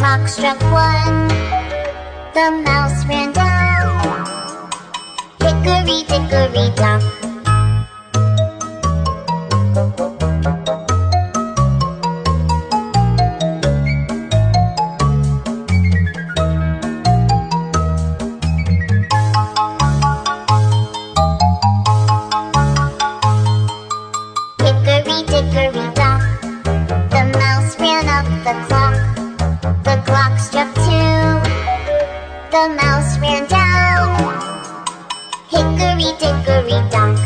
clock struck one. The mouse ran down. Hickory dickory dock. Hickory dickory dock. The mouse ran up the clock. The mouse ran down. Hickory dickory dock.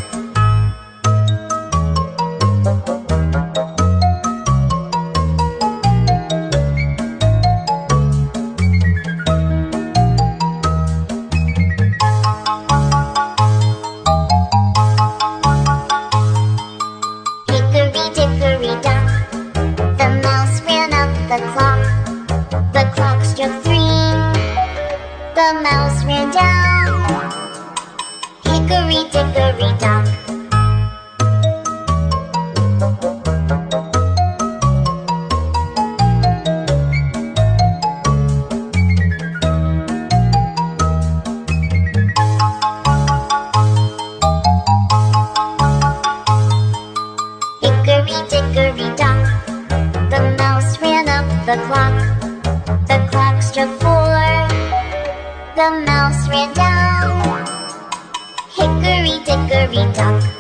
Hickory dickory dock. The mouse ran up the clock. The mouse ran down. Hickory dickory dock. Hickory dickory dock. The mouse ran up the clock. The clock struck four. The mouse ran down. Hickory dickory dock.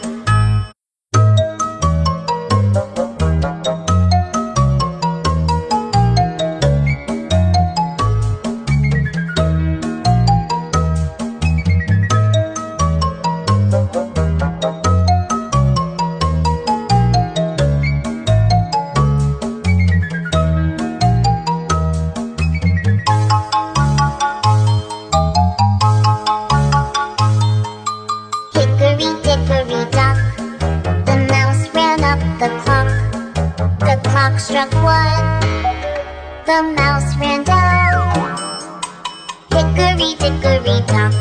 Struck one. The mouse ran down. Hickory dickory dock.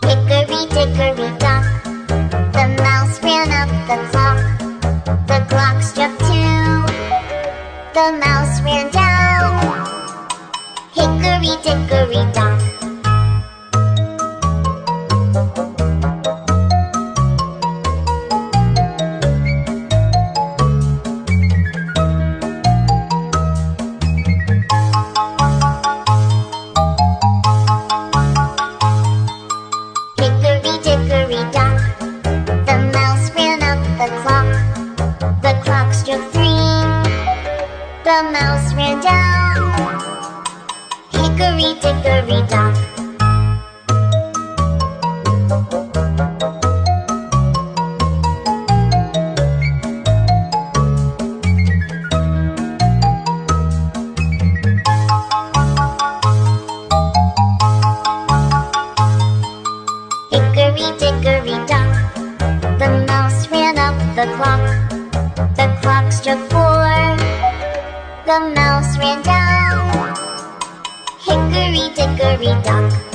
Hickory dickory dock. The mouse ran up the clock. Clock struck two. The mouse ran down. Hickory dickory dock. The mouse ran down. Hickory dickory dock. The mouse ran down. Hickory dickory dock.